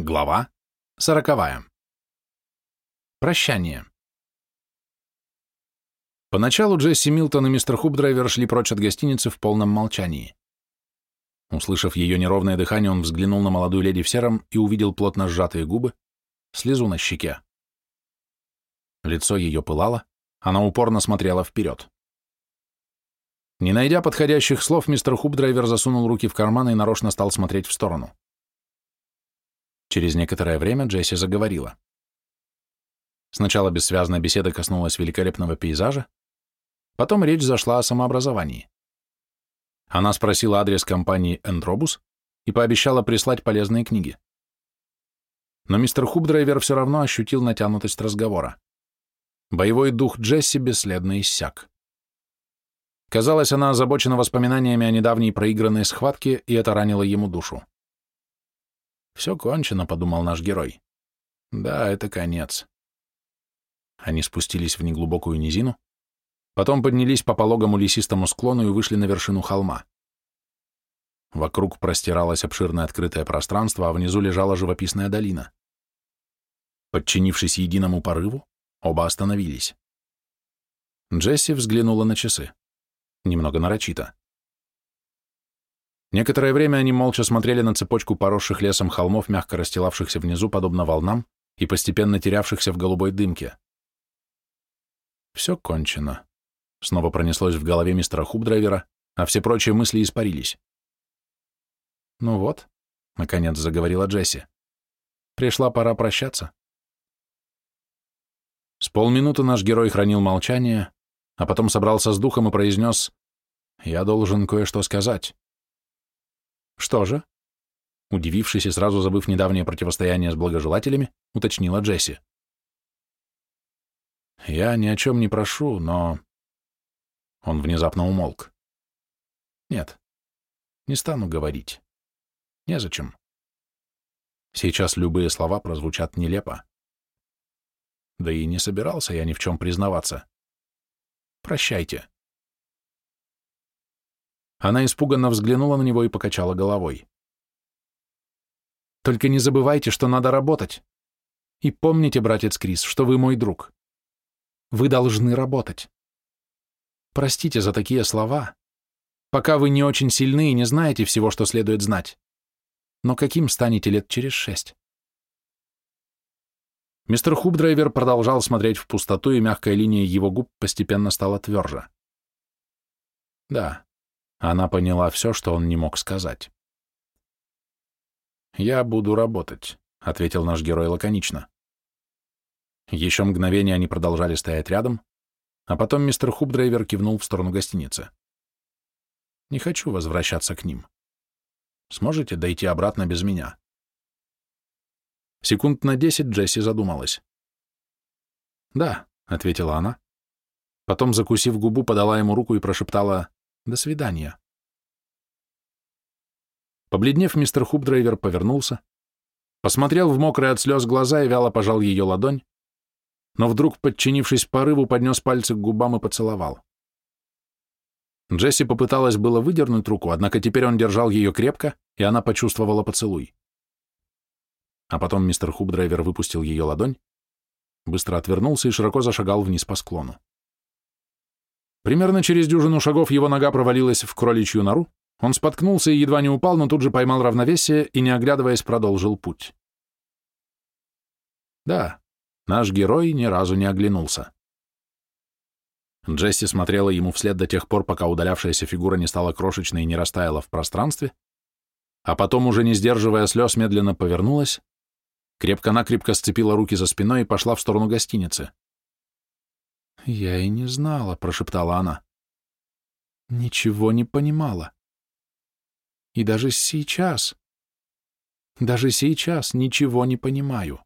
Глава сороковая. Прощание. Поначалу Джесси Милтон и мистер Хубдрайвер шли прочь от гостиницы в полном молчании. Услышав ее неровное дыхание, он взглянул на молодую леди в сером и увидел плотно сжатые губы, слезу на щеке. Лицо ее пылало, она упорно смотрела вперед. Не найдя подходящих слов, мистер Хубдрайвер засунул руки в карман и нарочно стал смотреть в сторону. Через некоторое время Джесси заговорила. Сначала бессвязная беседа коснулась великолепного пейзажа, потом речь зашла о самообразовании. Она спросила адрес компании «Энтробус» и пообещала прислать полезные книги. Но мистер Хубдрайвер все равно ощутил натянутость разговора. Боевой дух Джесси бесследно иссяк. Казалось, она озабочена воспоминаниями о недавней проигранной схватке, и это ранило ему душу. «Все кончено», — подумал наш герой. «Да, это конец». Они спустились в неглубокую низину, потом поднялись по пологому лесистому склону и вышли на вершину холма. Вокруг простиралось обширное открытое пространство, а внизу лежала живописная долина. Подчинившись единому порыву, оба остановились. Джесси взглянула на часы. Немного нарочито. Некоторое время они молча смотрели на цепочку поросших лесом холмов, мягко расстилавшихся внизу, подобно волнам, и постепенно терявшихся в голубой дымке. Все кончено. Снова пронеслось в голове мистера Хубдрайвера, а все прочие мысли испарились. «Ну вот», — наконец заговорила Джесси, — «пришла пора прощаться». С полминуты наш герой хранил молчание, а потом собрался с духом и произнес «Я должен кое-что сказать». «Что же?» Удивившись и сразу забыв недавнее противостояние с благожелателями, уточнила Джесси. «Я ни о чем не прошу, но...» Он внезапно умолк. «Нет, не стану говорить. Незачем. Сейчас любые слова прозвучат нелепо. Да и не собирался я ни в чем признаваться. Прощайте». Она испуганно взглянула на него и покачала головой. «Только не забывайте, что надо работать. И помните, братец Крис, что вы мой друг. Вы должны работать. Простите за такие слова. Пока вы не очень сильны и не знаете всего, что следует знать. Но каким станете лет через шесть?» Мистер Хубдрайвер продолжал смотреть в пустоту, и мягкая линия его губ постепенно стала тверже. «Да, она поняла все, что он не мог сказать. «Я буду работать», — ответил наш герой лаконично. Еще мгновение они продолжали стоять рядом, а потом мистер Хубдрайвер кивнул в сторону гостиницы. «Не хочу возвращаться к ним. Сможете дойти обратно без меня?» Секунд на десять Джесси задумалась. «Да», — ответила она. Потом, закусив губу, подала ему руку и прошептала до свидания. Побледнев, мистер Хубдрайвер повернулся, посмотрел в мокрые от слез глаза и вяло пожал ее ладонь, но вдруг, подчинившись порыву, поднес пальцы к губам и поцеловал. Джесси попыталась было выдернуть руку, однако теперь он держал ее крепко, и она почувствовала поцелуй. А потом мистер Хубдрайвер выпустил ее ладонь, быстро отвернулся и широко зашагал вниз по склону. Примерно через дюжину шагов его нога провалилась в кроличью нору, он споткнулся и едва не упал, но тут же поймал равновесие и, не оглядываясь, продолжил путь. Да, наш герой ни разу не оглянулся. Джесси смотрела ему вслед до тех пор, пока удалявшаяся фигура не стала крошечной и не растаяла в пространстве, а потом, уже не сдерживая слез, медленно повернулась, крепко-накрепко сцепила руки за спиной и пошла в сторону гостиницы. «Я и не знала», — прошептала она. «Ничего не понимала. И даже сейчас, даже сейчас ничего не понимаю».